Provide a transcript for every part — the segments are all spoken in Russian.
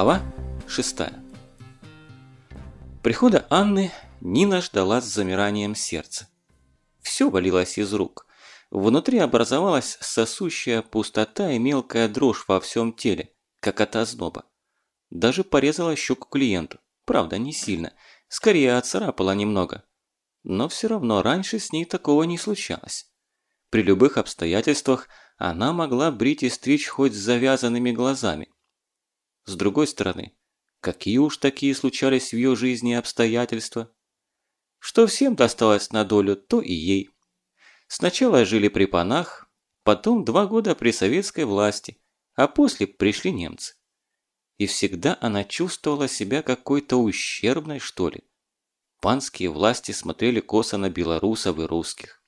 Глава 6 Прихода Анны Нина ждала с замиранием сердца. Все валилось из рук. Внутри образовалась сосущая пустота и мелкая дрожь во всем теле, как от озноба. Даже порезала щеку клиенту. Правда, не сильно. Скорее, отцарапала немного. Но все равно раньше с ней такого не случалось. При любых обстоятельствах она могла брить и стричь хоть с завязанными глазами. С другой стороны, какие уж такие случались в ее жизни обстоятельства? Что всем досталось на долю, то и ей. Сначала жили при панах, потом два года при советской власти, а после пришли немцы. И всегда она чувствовала себя какой-то ущербной, что ли. Панские власти смотрели косо на белорусов и русских.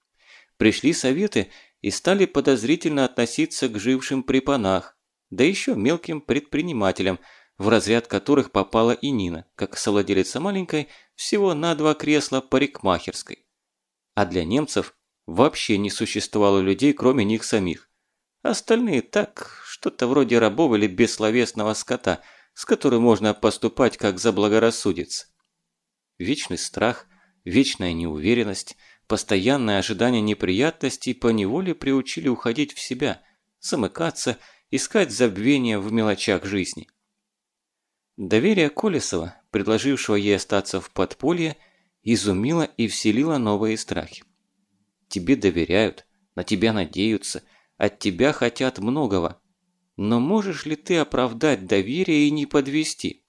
Пришли советы и стали подозрительно относиться к жившим при панах, да еще мелким предпринимателям, в разряд которых попала и Нина, как совладелица маленькой, всего на два кресла парикмахерской. А для немцев вообще не существовало людей, кроме них самих. Остальные так, что-то вроде рабов или бессловесного скота, с которым можно поступать, как заблагорассудится. Вечный страх, вечная неуверенность – Постоянное ожидание неприятностей поневоле приучили уходить в себя, замыкаться, искать забвения в мелочах жизни. Доверие Колесова, предложившего ей остаться в подполье, изумило и вселило новые страхи. Тебе доверяют, на тебя надеются, от тебя хотят многого. Но можешь ли ты оправдать доверие и не подвести?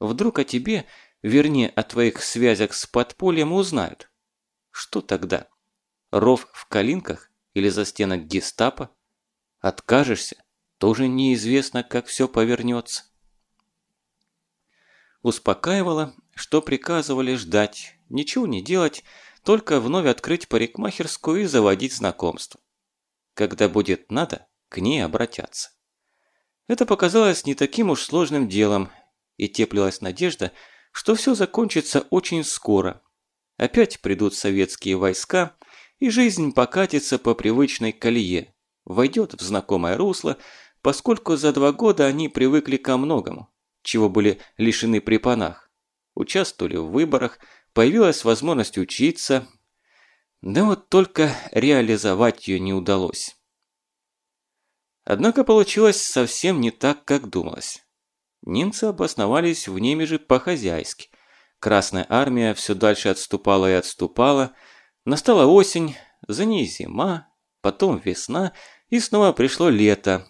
Вдруг о тебе, вернее о твоих связях с подпольем узнают? Что тогда? Ров в калинках или за стенок гестапо? Откажешься? Тоже неизвестно, как все повернется. Успокаивала, что приказывали ждать, ничего не делать, только вновь открыть парикмахерскую и заводить знакомство. Когда будет надо, к ней обратятся. Это показалось не таким уж сложным делом, и теплилась надежда, что все закончится очень скоро, Опять придут советские войска, и жизнь покатится по привычной колее, войдет в знакомое русло, поскольку за два года они привыкли ко многому, чего были лишены при панах. Участвовали в выборах, появилась возможность учиться, да вот только реализовать ее не удалось. Однако получилось совсем не так, как думалось. Немцы обосновались в Немеже по-хозяйски – Красная армия все дальше отступала и отступала. Настала осень, за ней зима, потом весна, и снова пришло лето.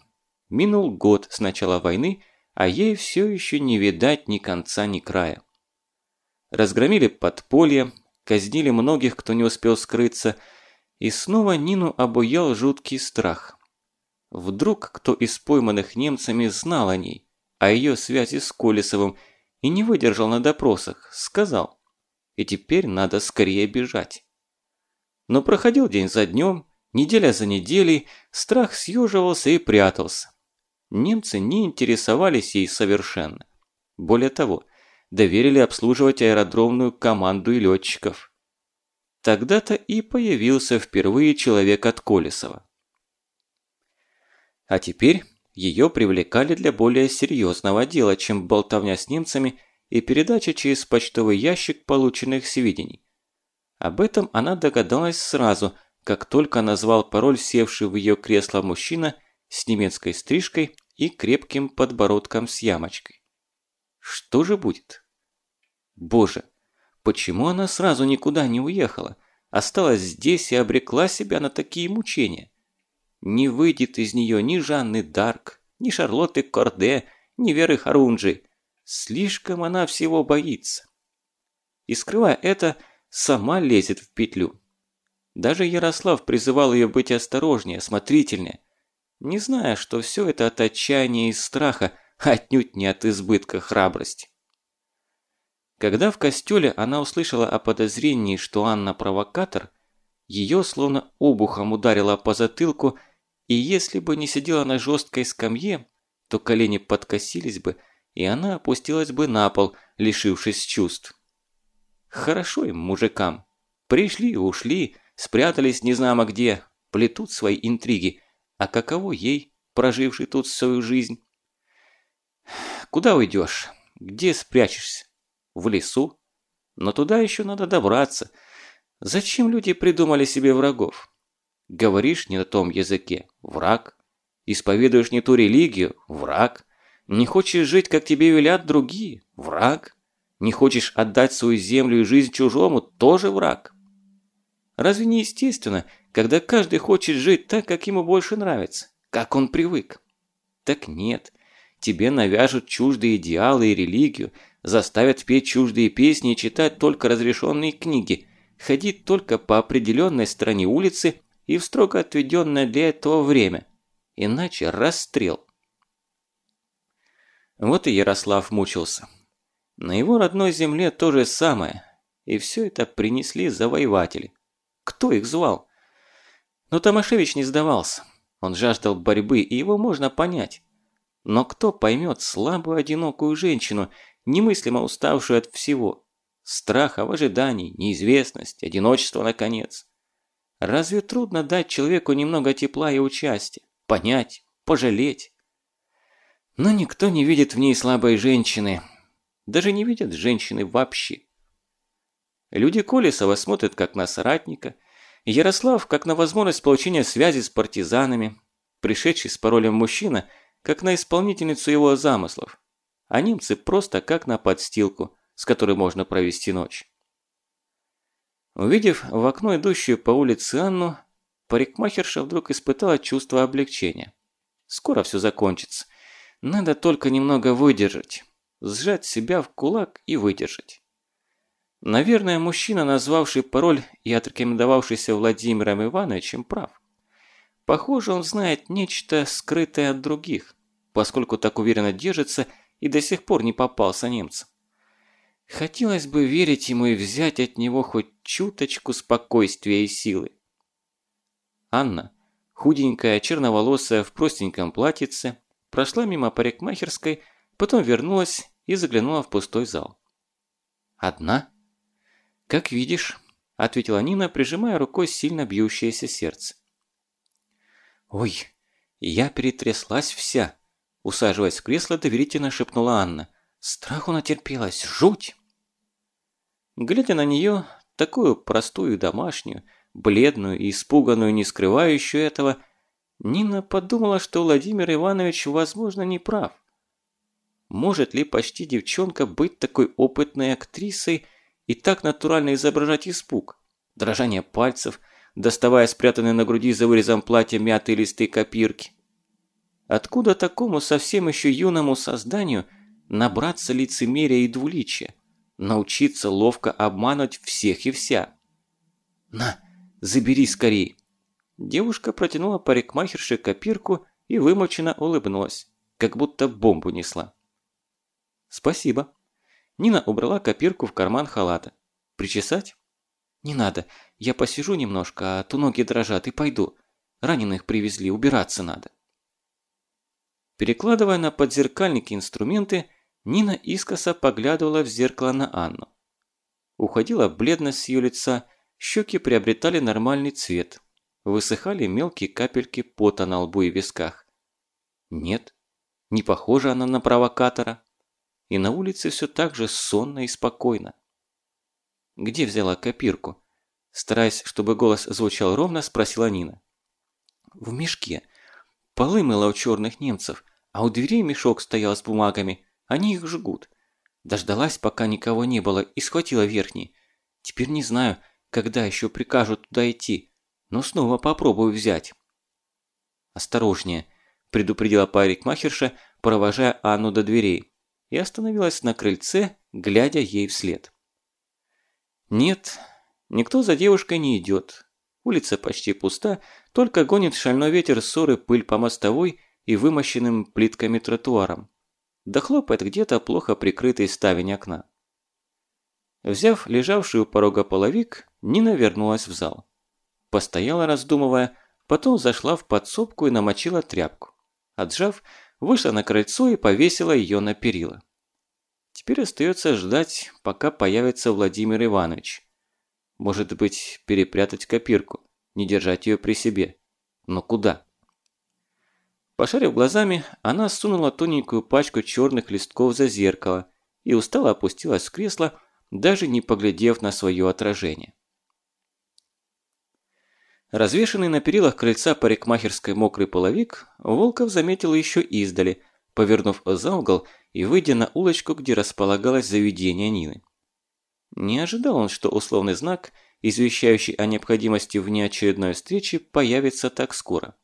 Минул год с начала войны, а ей все еще не видать ни конца, ни края. Разгромили подполье, казнили многих, кто не успел скрыться, и снова Нину обуял жуткий страх. Вдруг кто из пойманных немцами знал о ней, о ее связи с Колесовым – и не выдержал на допросах, сказал. И теперь надо скорее бежать. Но проходил день за днем, неделя за неделей, страх съеживался и прятался. Немцы не интересовались ей совершенно. Более того, доверили обслуживать аэродромную команду и летчиков. Тогда-то и появился впервые человек от Колесова. А теперь ее привлекали для более серьезного дела, чем болтовня с немцами и передача через почтовый ящик полученных сведений. Об этом она догадалась сразу, как только назвал пароль севший в ее кресло мужчина с немецкой стрижкой и крепким подбородком с ямочкой. Что же будет? Боже, почему она сразу никуда не уехала, осталась здесь и обрекла себя на такие мучения? Не выйдет из нее ни Жанны Дарк, ни Шарлотты Корде, ни Веры Харунжи. Слишком она всего боится. И скрывая это, сама лезет в петлю. Даже Ярослав призывал ее быть осторожнее, осмотрительнее, не зная, что все это от отчаяния и страха, отнюдь не от избытка храбрости. Когда в костеле она услышала о подозрении, что Анна провокатор, ее словно обухом ударило по затылку и если бы не сидела на жесткой скамье, то колени подкосились бы, и она опустилась бы на пол, лишившись чувств. Хорошо им, мужикам. Пришли ушли, спрятались незнамо где, плетут свои интриги. А каково ей, прожившей тут свою жизнь? куда уйдешь? Где спрячешься? В лесу? Но туда еще надо добраться. Зачем люди придумали себе врагов? Говоришь не на том языке – враг. Исповедуешь не ту религию – враг. Не хочешь жить, как тебе велят другие – враг. Не хочешь отдать свою землю и жизнь чужому – тоже враг. Разве не естественно, когда каждый хочет жить так, как ему больше нравится, как он привык? Так нет, тебе навяжут чуждые идеалы и религию, заставят петь чуждые песни и читать только разрешенные книги, ходить только по определенной стороне улицы и в строго отведенное для этого время. Иначе расстрел. Вот и Ярослав мучился. На его родной земле то же самое. И все это принесли завоеватели. Кто их звал? Но Томашевич не сдавался. Он жаждал борьбы, и его можно понять. Но кто поймет слабую одинокую женщину, немыслимо уставшую от всего? Страха в ожидании, неизвестность, одиночество наконец. Разве трудно дать человеку немного тепла и участия? Понять, пожалеть? Но никто не видит в ней слабой женщины. Даже не видят женщины вообще. Люди Колесова смотрят как на соратника, Ярослав как на возможность получения связи с партизанами, пришедший с паролем мужчина как на исполнительницу его замыслов, а немцы просто как на подстилку, с которой можно провести ночь. Увидев в окно идущую по улице Анну, парикмахерша вдруг испытала чувство облегчения. Скоро все закончится. Надо только немного выдержать. Сжать себя в кулак и выдержать. Наверное, мужчина, назвавший пароль и отрекомендовавшийся Владимиром Ивановичем, прав. Похоже, он знает нечто скрытое от других, поскольку так уверенно держится и до сих пор не попался немцам. Хотелось бы верить ему и взять от него хоть чуточку спокойствия и силы. Анна, худенькая, черноволосая, в простеньком платьице, прошла мимо парикмахерской, потом вернулась и заглянула в пустой зал. «Одна?» «Как видишь», – ответила Нина, прижимая рукой сильно бьющееся сердце. «Ой, я перетряслась вся», – усаживаясь в кресло, доверительно шепнула Анна. «Страху натерпелась, жуть!» Глядя на нее, такую простую домашнюю, бледную и испуганную, не скрывающую этого, Нина подумала, что Владимир Иванович, возможно, не прав. Может ли почти девчонка быть такой опытной актрисой и так натурально изображать испуг, дрожание пальцев, доставая спрятанные на груди за вырезом платья мятые листы копирки. Откуда такому совсем еще юному созданию набраться лицемерия и двуличия, научиться ловко обмануть всех и вся? «На, забери скорей!» Девушка протянула парикмахерше копирку и вымоченно улыбнулась, как будто бомбу несла. «Спасибо», Нина убрала копирку в карман халата. «Причесать?» «Не надо. Я посижу немножко, а то ноги дрожат и пойду. Раненых привезли, убираться надо». Перекладывая на подзеркальники инструменты, Нина искоса поглядывала в зеркало на Анну. Уходила бледность с ее лица, щеки приобретали нормальный цвет. Высыхали мелкие капельки пота на лбу и висках. Нет, не похожа она на провокатора и на улице все так же сонно и спокойно. «Где взяла копирку?» Стараясь, чтобы голос звучал ровно, спросила Нина. «В мешке. Полы мыла у черных немцев, а у дверей мешок стоял с бумагами. Они их жгут. Дождалась, пока никого не было, и схватила верхний. Теперь не знаю, когда еще прикажут туда идти, но снова попробую взять». «Осторожнее», – предупредила парикмахерша, провожая Анну до дверей и остановилась на крыльце, глядя ей вслед. Нет, никто за девушкой не идет. Улица почти пуста, только гонит шальной ветер ссоры пыль по мостовой и вымощенным плитками тротуаром. Да хлопает где-то плохо прикрытый ставень окна. Взяв лежавший у порога половик, Нина вернулась в зал. Постояла, раздумывая, потом зашла в подсобку и намочила тряпку. Отжав, вышла на крыльцо и повесила ее на перила. Теперь остается ждать, пока появится Владимир Иванович. Может быть, перепрятать копирку, не держать ее при себе. Но куда? Пошарив глазами, она сунула тоненькую пачку черных листков за зеркало и устало опустилась в кресло, даже не поглядев на свое отражение. Развешенный на перилах крыльца парикмахерской мокрый половик, Волков заметил еще издали, повернув за угол и выйдя на улочку, где располагалось заведение Нины. Не ожидал он, что условный знак, извещающий о необходимости внеочередной встречи, появится так скоро.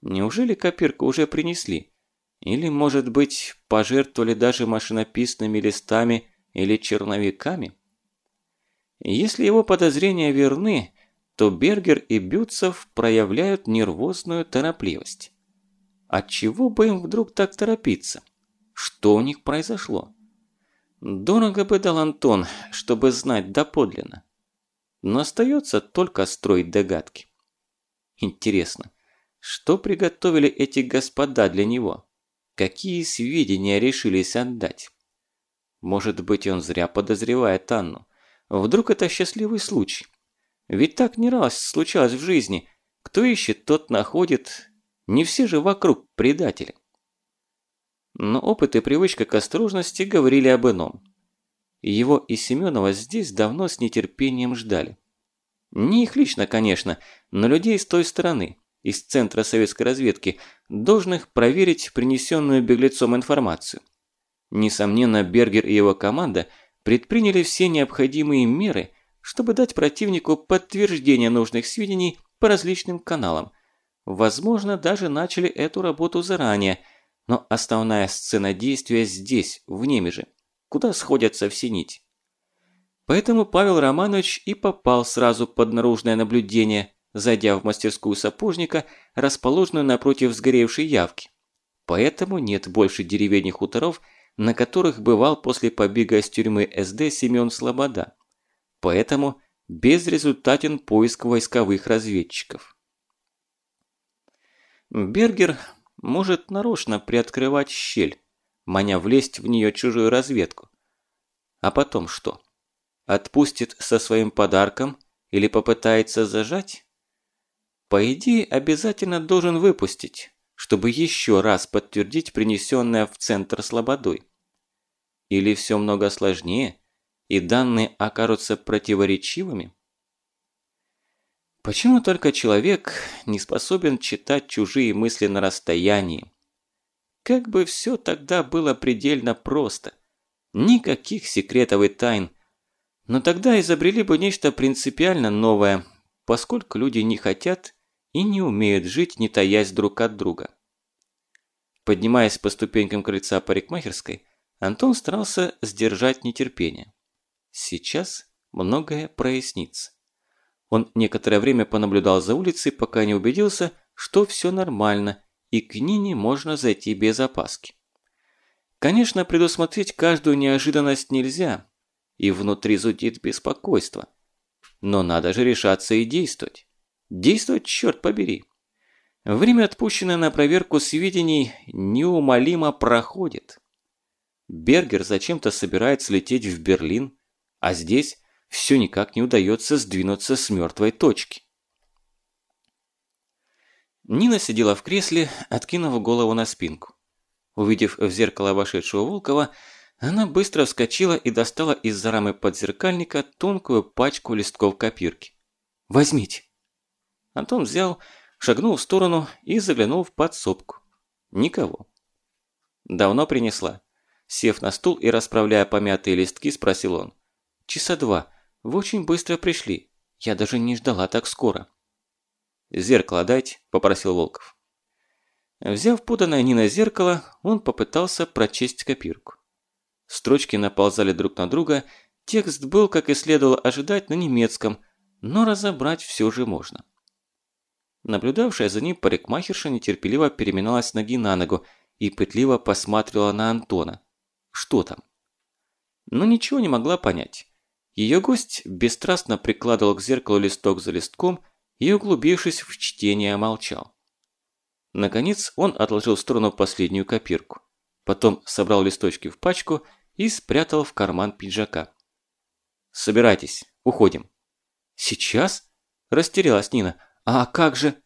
Неужели копирку уже принесли? Или, может быть, пожертвовали даже машинописными листами или черновиками? Если его подозрения верны, то Бергер и Бютцев проявляют нервозную торопливость. Отчего бы им вдруг так торопиться? Что у них произошло? Дорого бы дал Антон, чтобы знать доподлинно. Но остается только строить догадки. Интересно, что приготовили эти господа для него? Какие сведения решились отдать? Может быть, он зря подозревает Анну. Вдруг это счастливый случай? Ведь так не раз случалось в жизни. Кто ищет, тот находит. Не все же вокруг предатели. Но опыт и привычка к осторожности говорили об ином. Его и Семенова здесь давно с нетерпением ждали. Не их лично, конечно, но людей с той стороны, из Центра советской разведки, должных проверить принесенную беглецом информацию. Несомненно, Бергер и его команда предприняли все необходимые меры, чтобы дать противнику подтверждение нужных сведений по различным каналам. Возможно, даже начали эту работу заранее – но основная сцена действия здесь, в Немеже, куда сходятся все нити. Поэтому Павел Романович и попал сразу под наружное наблюдение, зайдя в мастерскую сапожника, расположенную напротив сгоревшей явки. Поэтому нет больше деревень и хуторов, на которых бывал после побега из тюрьмы СД Семен Слобода. Поэтому безрезультатен поиск войсковых разведчиков. Бергер может нарочно приоткрывать щель, маня влезть в нее чужую разведку. А потом что? Отпустит со своим подарком или попытается зажать? По идее, обязательно должен выпустить, чтобы еще раз подтвердить принесенное в центр слободой. Или все много сложнее, и данные окажутся противоречивыми? Почему только человек не способен читать чужие мысли на расстоянии? Как бы все тогда было предельно просто. Никаких секретов и тайн. Но тогда изобрели бы нечто принципиально новое, поскольку люди не хотят и не умеют жить, не таясь друг от друга. Поднимаясь по ступенькам крыльца парикмахерской, Антон старался сдержать нетерпение. Сейчас многое прояснится. Он некоторое время понаблюдал за улицей, пока не убедился, что все нормально, и к Нине можно зайти без опаски. Конечно, предусмотреть каждую неожиданность нельзя, и внутри зудит беспокойство. Но надо же решаться и действовать. Действовать, черт побери. Время, отпущенное на проверку сведений, неумолимо проходит. Бергер зачем-то собирается лететь в Берлин, а здесь все никак не удается сдвинуться с мертвой точки. Нина сидела в кресле, откинув голову на спинку. Увидев в зеркало вошедшего Волкова, она быстро вскочила и достала из-за рамы подзеркальника тонкую пачку листков копирки. «Возьмите!» Антон взял, шагнул в сторону и заглянул в подсобку. Никого. «Давно принесла?» Сев на стул и расправляя помятые листки, спросил он. «Часа два. Вы очень быстро пришли. Я даже не ждала так скоро». «Зеркало дайте», – попросил Волков. Взяв поданное Нина зеркало, он попытался прочесть копирку. Строчки наползали друг на друга, текст был, как и следовало ожидать, на немецком, но разобрать все же можно. Наблюдавшая за ним парикмахерша нетерпеливо переминалась ноги на ногу и пытливо посматривала на Антона. Что там? Но ничего не могла понять. Ее гость бесстрастно прикладывал к зеркалу листок за листком и, углубившись в чтение, молчал. Наконец он отложил в сторону последнюю копирку. Потом собрал листочки в пачку и спрятал в карман пиджака. «Собирайтесь, уходим». «Сейчас?» – растерялась Нина. «А как же?»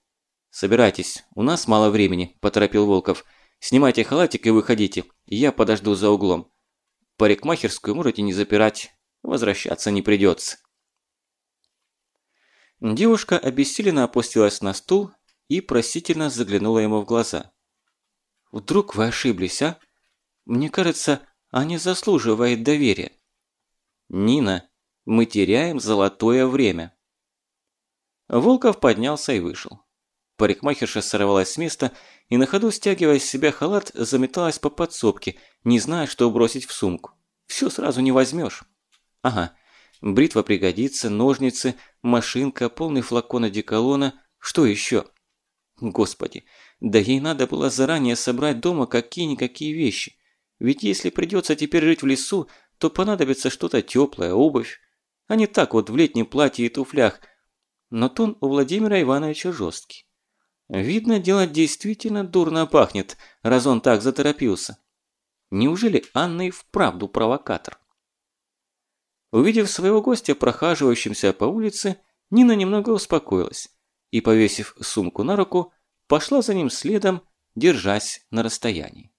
«Собирайтесь, у нас мало времени», – поторопил Волков. «Снимайте халатик и выходите, я подожду за углом. Парикмахерскую можете не запирать, возвращаться не придется. Девушка обессиленно опустилась на стул и просительно заглянула ему в глаза. «Вдруг вы ошиблись, а? Мне кажется, Аня заслуживает доверия». «Нина, мы теряем золотое время». Волков поднялся и вышел. Парикмахерша сорвалась с места и на ходу, стягивая с себя халат, заметалась по подсобке, не зная, что бросить в сумку. Все сразу не возьмешь. Ага, бритва пригодится, ножницы, машинка, полный флакон одеколона. Что еще? Господи, да ей надо было заранее собрать дома какие-никакие вещи. Ведь если придется теперь жить в лесу, то понадобится что-то теплое, обувь. А не так вот в летнем платье и туфлях. Но тон у Владимира Ивановича жесткий. Видно, дело действительно дурно пахнет, раз он так заторопился. Неужели Анна и вправду провокатор? Увидев своего гостя, прохаживающимся по улице, Нина немного успокоилась и, повесив сумку на руку, пошла за ним следом, держась на расстоянии.